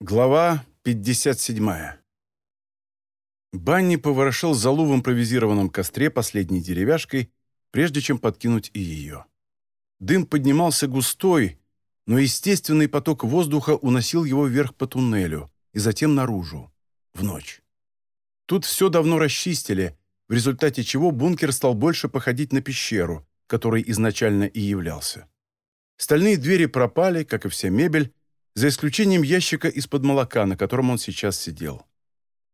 Глава 57. Банни поворошил залу в импровизированном костре последней деревяшкой, прежде чем подкинуть и ее. Дым поднимался густой, но естественный поток воздуха уносил его вверх по туннелю и затем наружу, в ночь. Тут все давно расчистили, в результате чего бункер стал больше походить на пещеру, которой изначально и являлся. Стальные двери пропали, как и вся мебель, за исключением ящика из-под молока, на котором он сейчас сидел.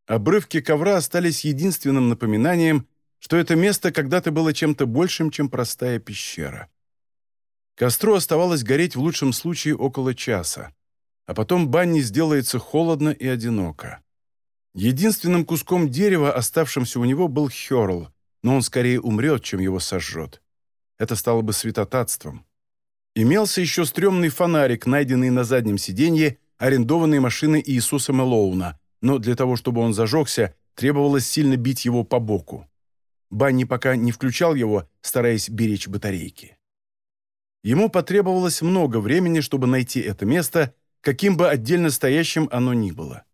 Обрывки ковра остались единственным напоминанием, что это место когда-то было чем-то большим, чем простая пещера. Костру оставалось гореть в лучшем случае около часа, а потом банне сделается холодно и одиноко. Единственным куском дерева, оставшимся у него, был Хёрл, но он скорее умрет, чем его сожжет. Это стало бы святотатством. Имелся еще стрёмный фонарик, найденный на заднем сиденье арендованной машины Иисуса Мэлоуна, но для того, чтобы он зажегся, требовалось сильно бить его по боку. Банни пока не включал его, стараясь беречь батарейки. Ему потребовалось много времени, чтобы найти это место, каким бы отдельно стоящим оно ни было.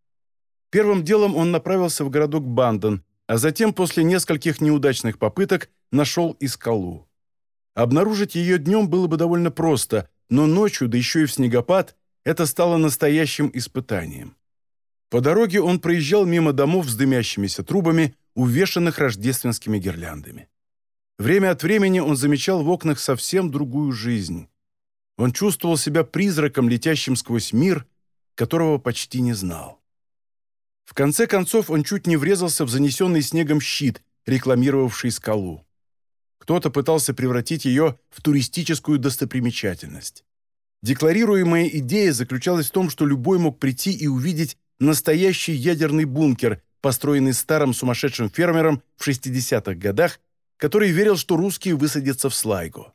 Первым делом он направился в городок Бандон, а затем, после нескольких неудачных попыток, нашел и скалу. Обнаружить ее днем было бы довольно просто, но ночью, да еще и в снегопад, это стало настоящим испытанием. По дороге он проезжал мимо домов с дымящимися трубами, увешанных рождественскими гирляндами. Время от времени он замечал в окнах совсем другую жизнь. Он чувствовал себя призраком, летящим сквозь мир, которого почти не знал. В конце концов он чуть не врезался в занесенный снегом щит, рекламировавший скалу. Кто-то пытался превратить ее в туристическую достопримечательность. Декларируемая идея заключалась в том, что любой мог прийти и увидеть настоящий ядерный бункер, построенный старым сумасшедшим фермером в 60-х годах, который верил, что русские высадятся в Слайго.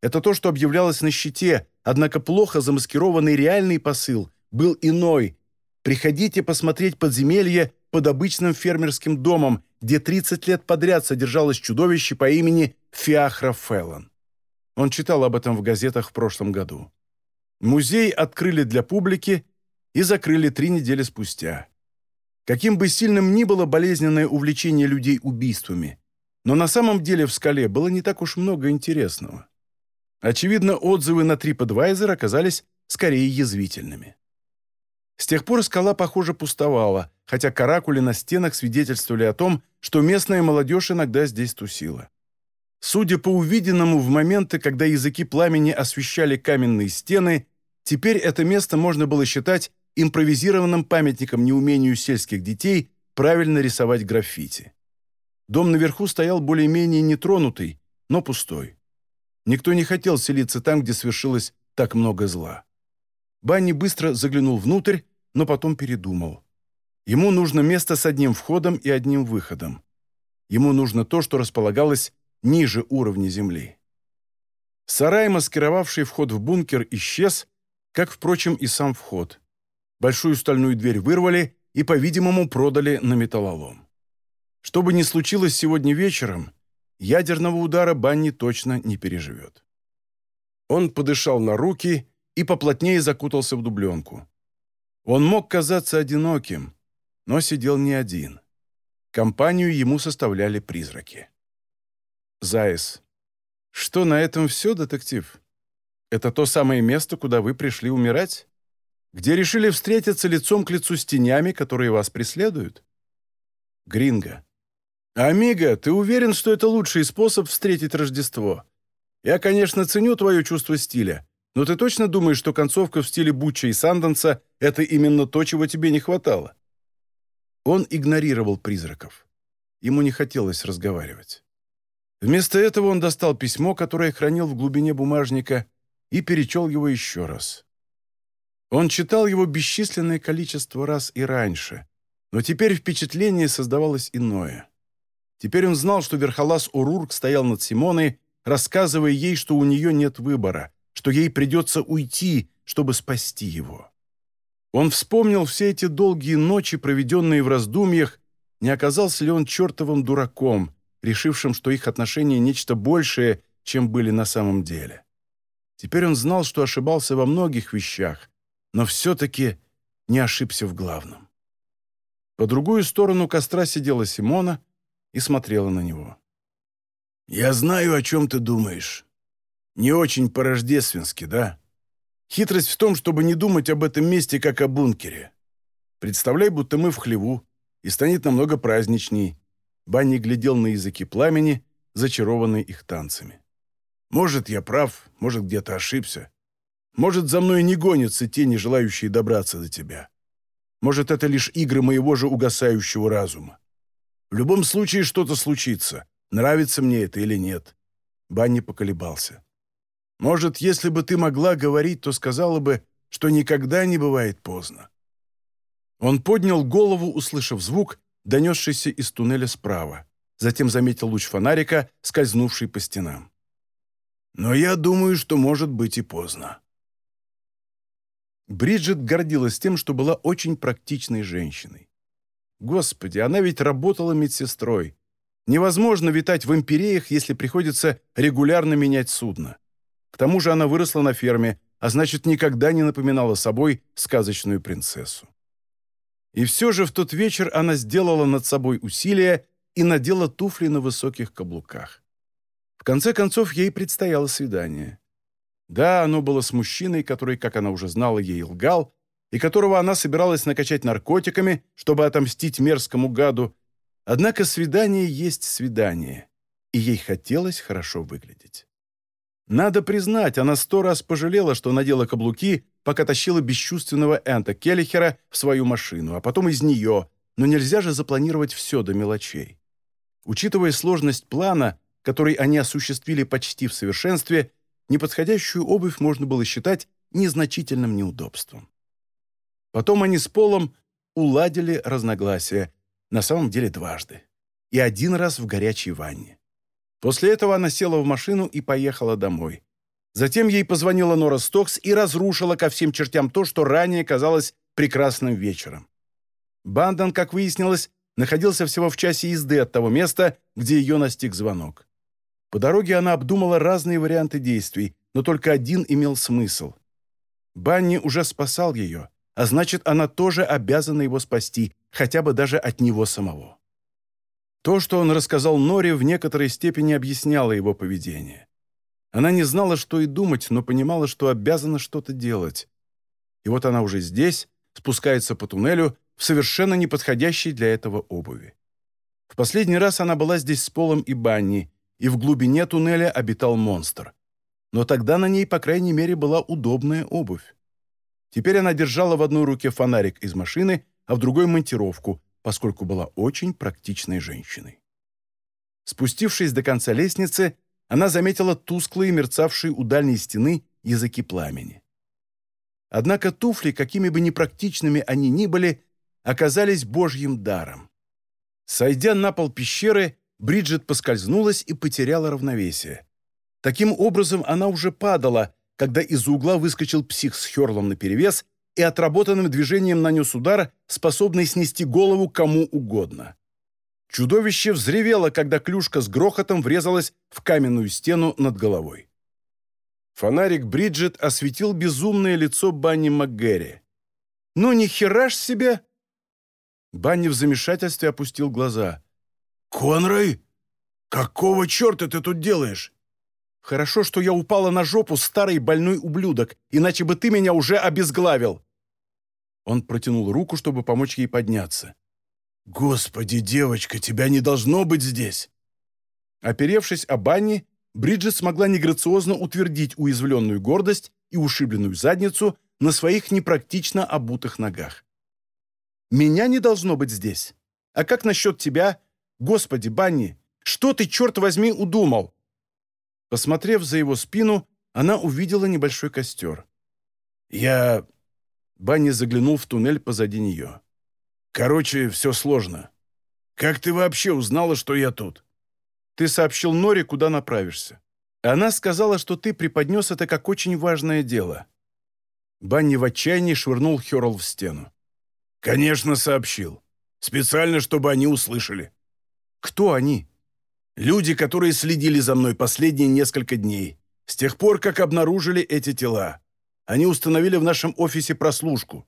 Это то, что объявлялось на щите, однако плохо замаскированный реальный посыл был иной. Приходите посмотреть подземелье под обычным фермерским домом, где 30 лет подряд содержалось чудовище по имени Фиахра Феллон. Он читал об этом в газетах в прошлом году. Музей открыли для публики и закрыли три недели спустя. Каким бы сильным ни было болезненное увлечение людей убийствами, но на самом деле в «Скале» было не так уж много интересного. Очевидно, отзывы на TripAdvisor оказались скорее язвительными. С тех пор скала, похоже, пустовала, хотя каракули на стенах свидетельствовали о том, что местная молодежь иногда здесь тусила. Судя по увиденному в моменты, когда языки пламени освещали каменные стены, теперь это место можно было считать импровизированным памятником неумению сельских детей правильно рисовать граффити. Дом наверху стоял более-менее нетронутый, но пустой. Никто не хотел селиться там, где свершилось так много зла. Банни быстро заглянул внутрь, но потом передумал. Ему нужно место с одним входом и одним выходом. Ему нужно то, что располагалось ниже уровня земли. Сарай, маскировавший вход в бункер, исчез, как, впрочем, и сам вход. Большую стальную дверь вырвали и, по-видимому, продали на металлолом. Что бы ни случилось сегодня вечером, ядерного удара Банни точно не переживет. Он подышал на руки и поплотнее закутался в дубленку. Он мог казаться одиноким, но сидел не один. Компанию ему составляли призраки. Заяц. Что на этом все, детектив? Это то самое место, куда вы пришли умирать? Где решили встретиться лицом к лицу с тенями, которые вас преследуют? Гринго. Амиго, ты уверен, что это лучший способ встретить Рождество? Я, конечно, ценю твое чувство стиля, но ты точно думаешь, что концовка в стиле Бутча и Санденса — это именно то, чего тебе не хватало?» Он игнорировал призраков. Ему не хотелось разговаривать. Вместо этого он достал письмо, которое хранил в глубине бумажника, и перечел его еще раз. Он читал его бесчисленное количество раз и раньше, но теперь впечатление создавалось иное. Теперь он знал, что Верхолаз Урурк стоял над Симоной, рассказывая ей, что у нее нет выбора, что ей придется уйти, чтобы спасти его. Он вспомнил все эти долгие ночи, проведенные в раздумьях, не оказался ли он чертовым дураком, решившим, что их отношения нечто большее, чем были на самом деле. Теперь он знал, что ошибался во многих вещах, но все-таки не ошибся в главном. По другую сторону костра сидела Симона и смотрела на него. «Я знаю, о чем ты думаешь. Не очень по-рождественски, да? Хитрость в том, чтобы не думать об этом месте, как о бункере. Представляй, будто мы в хлеву, и станет намного праздничней». Банни глядел на языки пламени, зачарованный их танцами. «Может, я прав, может, где-то ошибся. Может, за мной не гонятся те, не желающие добраться до тебя. Может, это лишь игры моего же угасающего разума. В любом случае что-то случится, нравится мне это или нет». Банни поколебался. «Может, если бы ты могла говорить, то сказала бы, что никогда не бывает поздно». Он поднял голову, услышав звук, донесшийся из туннеля справа. Затем заметил луч фонарика, скользнувший по стенам. «Но я думаю, что может быть и поздно». Бриджит гордилась тем, что была очень практичной женщиной. Господи, она ведь работала медсестрой. Невозможно витать в империях, если приходится регулярно менять судно. К тому же она выросла на ферме, а значит, никогда не напоминала собой сказочную принцессу. И все же в тот вечер она сделала над собой усилие и надела туфли на высоких каблуках. В конце концов, ей предстояло свидание. Да, оно было с мужчиной, который, как она уже знала, ей лгал, и которого она собиралась накачать наркотиками, чтобы отомстить мерзкому гаду. Однако свидание есть свидание, и ей хотелось хорошо выглядеть. Надо признать, она сто раз пожалела, что надела каблуки, пока тащила бесчувственного Энта Келлихера в свою машину, а потом из нее, но нельзя же запланировать все до мелочей. Учитывая сложность плана, который они осуществили почти в совершенстве, неподходящую обувь можно было считать незначительным неудобством. Потом они с Полом уладили разногласия, на самом деле дважды, и один раз в горячей ванне. После этого она села в машину и поехала домой. Затем ей позвонила Нора Стокс и разрушила ко всем чертям то, что ранее казалось прекрасным вечером. Бандон, как выяснилось, находился всего в часе езды от того места, где ее настиг звонок. По дороге она обдумала разные варианты действий, но только один имел смысл. Банни уже спасал ее, а значит, она тоже обязана его спасти, хотя бы даже от него самого. То, что он рассказал Норе, в некоторой степени объясняло его поведение. Она не знала, что и думать, но понимала, что обязана что-то делать. И вот она уже здесь, спускается по туннелю в совершенно неподходящей для этого обуви. В последний раз она была здесь с Полом и Банни, и в глубине туннеля обитал монстр. Но тогда на ней, по крайней мере, была удобная обувь. Теперь она держала в одной руке фонарик из машины, а в другой — монтировку, поскольку была очень практичной женщиной. Спустившись до конца лестницы, она заметила тусклые, мерцавшие у дальней стены языки пламени. Однако туфли, какими бы непрактичными они ни были, оказались божьим даром. Сойдя на пол пещеры, Бриджит поскользнулась и потеряла равновесие. Таким образом, она уже падала, когда из угла выскочил псих с Херлом наперевес и отработанным движением нанес удар, способный снести голову кому угодно. Чудовище взревело, когда клюшка с грохотом врезалась в каменную стену над головой. Фонарик Бриджит осветил безумное лицо Банни МакГерри. «Ну, ни хера ж себе!» Банни в замешательстве опустил глаза. «Конрой, какого черта ты тут делаешь?» «Хорошо, что я упала на жопу, старый больной ублюдок, иначе бы ты меня уже обезглавил!» Он протянул руку, чтобы помочь ей подняться. «Господи, девочка, тебя не должно быть здесь!» Оперевшись о Банни, Бриджит смогла неграциозно утвердить уязвленную гордость и ушибленную задницу на своих непрактично обутых ногах. «Меня не должно быть здесь. А как насчет тебя? Господи, Банни, что ты, черт возьми, удумал?» Посмотрев за его спину, она увидела небольшой костер. «Я...» Банни заглянул в туннель позади нее. Короче, все сложно. Как ты вообще узнала, что я тут? Ты сообщил Норе, куда направишься. Она сказала, что ты преподнес это как очень важное дело. Банни в отчаянии швырнул Херл в стену. «Конечно, сообщил. Специально, чтобы они услышали». «Кто они?» «Люди, которые следили за мной последние несколько дней, с тех пор, как обнаружили эти тела. Они установили в нашем офисе прослушку.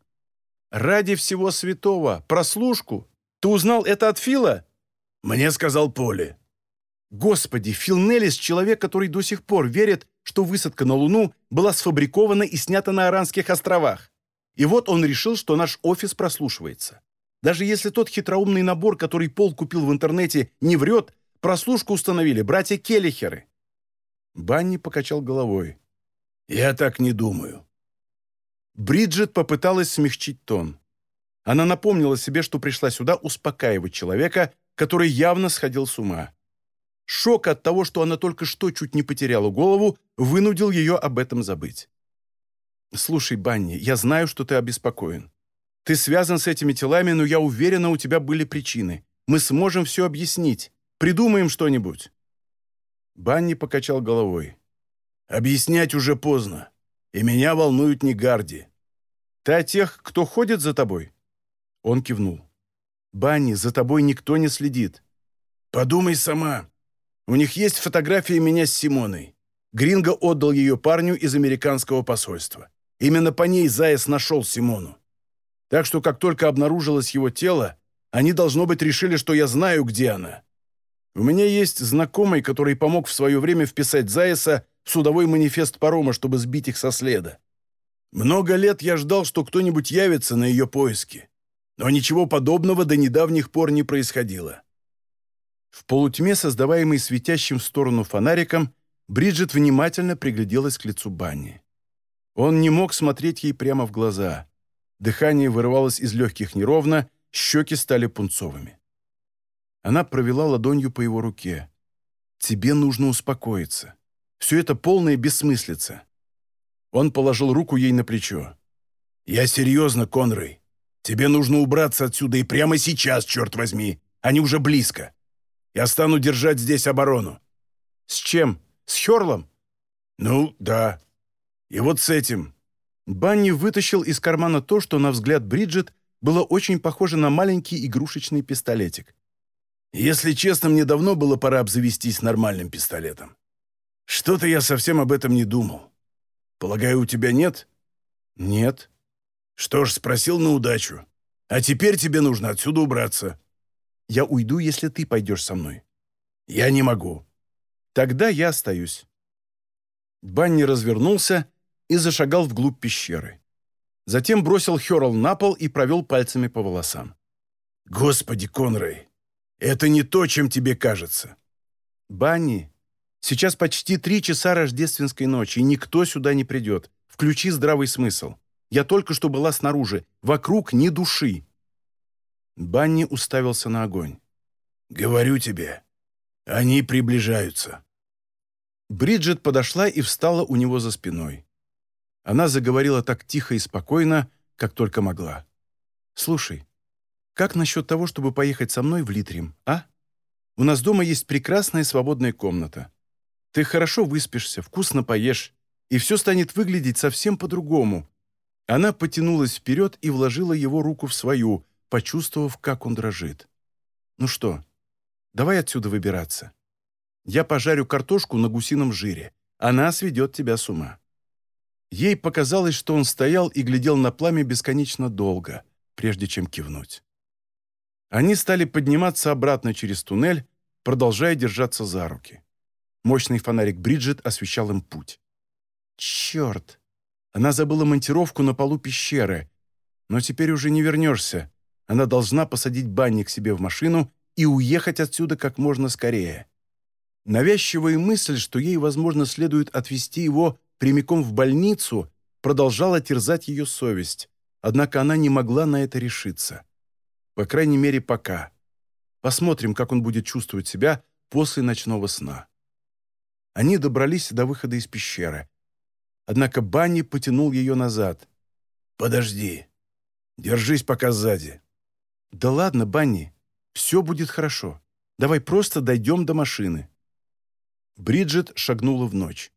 Ради всего святого! Прослушку! Ты узнал это от Фила?» «Мне сказал Поли». «Господи, Фил Неллис — человек, который до сих пор верит, что высадка на Луну была сфабрикована и снята на Аранских островах. И вот он решил, что наш офис прослушивается. Даже если тот хитроумный набор, который Пол купил в интернете, не врет, прослушку установили братья Келлихеры». Банни покачал головой. «Я так не думаю. Бриджит попыталась смягчить тон. Она напомнила себе, что пришла сюда успокаивать человека, который явно сходил с ума. Шок от того, что она только что чуть не потеряла голову, вынудил ее об этом забыть. «Слушай, Банни, я знаю, что ты обеспокоен. Ты связан с этими телами, но я уверена, у тебя были причины. Мы сможем все объяснить. Придумаем что-нибудь». Банни покачал головой. «Объяснять уже поздно. И меня волнуют не Гарди. Ты о тех, кто ходит за тобой?» Он кивнул. «Банни, за тобой никто не следит. Подумай сама. У них есть фотография меня с Симоной. Гринго отдал ее парню из американского посольства. Именно по ней Заяц нашел Симону. Так что, как только обнаружилось его тело, они, должно быть, решили, что я знаю, где она. У меня есть знакомый, который помог в свое время вписать Заяса в судовой манифест парома, чтобы сбить их со следа. Много лет я ждал, что кто-нибудь явится на ее поиски. Но ничего подобного до недавних пор не происходило. В полутьме, создаваемой светящим в сторону фонариком, Бриджит внимательно пригляделась к лицу Банни. Он не мог смотреть ей прямо в глаза. Дыхание вырывалось из легких неровно, щеки стали пунцовыми. Она провела ладонью по его руке. «Тебе нужно успокоиться. Все это полная бессмыслица. Он положил руку ей на плечо. «Я серьезно, Конрой. Тебе нужно убраться отсюда и прямо сейчас, черт возьми. Они уже близко. Я стану держать здесь оборону». «С чем? С Херлом?» «Ну, да. И вот с этим». Банни вытащил из кармана то, что, на взгляд Бриджит, было очень похоже на маленький игрушечный пистолетик. «Если честно, мне давно было пора обзавестись нормальным пистолетом. Что-то я совсем об этом не думал. Полагаю, у тебя нет?» «Нет». «Что ж, спросил на удачу. А теперь тебе нужно отсюда убраться». «Я уйду, если ты пойдешь со мной». «Я не могу». «Тогда я остаюсь». Банни развернулся и зашагал вглубь пещеры. Затем бросил Херл на пол и провел пальцами по волосам. «Господи, Конрей, это не то, чем тебе кажется». «Банни, Сейчас почти три часа рождественской ночи, и никто сюда не придет. Включи здравый смысл. Я только что была снаружи. Вокруг ни души». Банни уставился на огонь. «Говорю тебе, они приближаются». Бриджит подошла и встала у него за спиной. Она заговорила так тихо и спокойно, как только могла. «Слушай, как насчет того, чтобы поехать со мной в Литрим, а? У нас дома есть прекрасная свободная комната. Ты хорошо выспишься, вкусно поешь, и все станет выглядеть совсем по-другому». Она потянулась вперед и вложила его руку в свою, почувствовав, как он дрожит. «Ну что, давай отсюда выбираться. Я пожарю картошку на гусином жире. Она сведет тебя с ума». Ей показалось, что он стоял и глядел на пламя бесконечно долго, прежде чем кивнуть. Они стали подниматься обратно через туннель, продолжая держаться за руки. Мощный фонарик Бриджит освещал им путь. «Черт! Она забыла монтировку на полу пещеры. Но теперь уже не вернешься. Она должна посадить Банни к себе в машину и уехать отсюда как можно скорее. Навязчивая мысль, что ей, возможно, следует отвезти его прямиком в больницу, продолжала терзать ее совесть, однако она не могла на это решиться. По крайней мере, пока. Посмотрим, как он будет чувствовать себя после ночного сна они добрались до выхода из пещеры. Однако Банни потянул ее назад. «Подожди. Держись пока сзади». «Да ладно, Банни. Все будет хорошо. Давай просто дойдем до машины». Бриджит шагнула в ночь.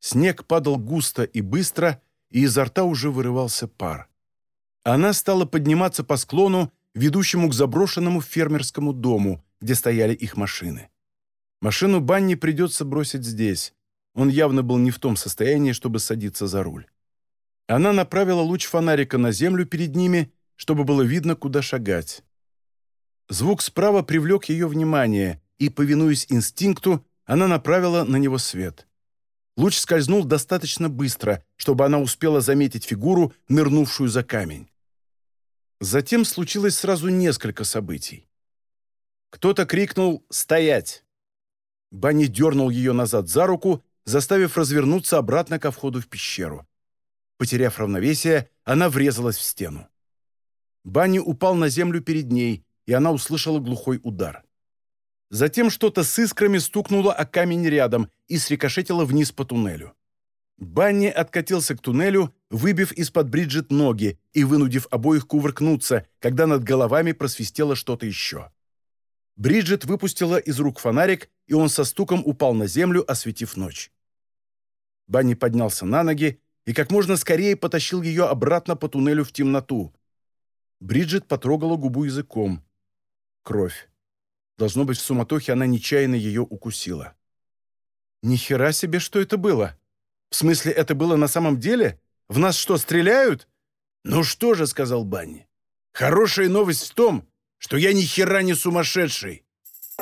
Снег падал густо и быстро, и изо рта уже вырывался пар. Она стала подниматься по склону, ведущему к заброшенному фермерскому дому, где стояли их машины. Машину Банни придется бросить здесь. Он явно был не в том состоянии, чтобы садиться за руль. Она направила луч фонарика на землю перед ними чтобы было видно, куда шагать. Звук справа привлек ее внимание, и, повинуясь инстинкту, она направила на него свет. Луч скользнул достаточно быстро, чтобы она успела заметить фигуру, нырнувшую за камень. Затем случилось сразу несколько событий. Кто-то крикнул «Стоять!». Банни дернул ее назад за руку, заставив развернуться обратно ко входу в пещеру. Потеряв равновесие, она врезалась в стену. Банни упал на землю перед ней, и она услышала глухой удар. Затем что-то с искрами стукнуло о камень рядом и срикошетило вниз по туннелю. Банни откатился к туннелю, выбив из-под Бриджит ноги и вынудив обоих кувыркнуться, когда над головами просвистело что-то еще. Бриджит выпустила из рук фонарик, и он со стуком упал на землю, осветив ночь. Банни поднялся на ноги и как можно скорее потащил ее обратно по туннелю в темноту. Бриджит потрогала губу языком. Кровь. Должно быть, в суматохе она нечаянно ее укусила. «Ни хера себе, что это было! В смысле, это было на самом деле? В нас что, стреляют?» «Ну что же», — сказал Банни, — «хорошая новость в том, что я ни хера не сумасшедший.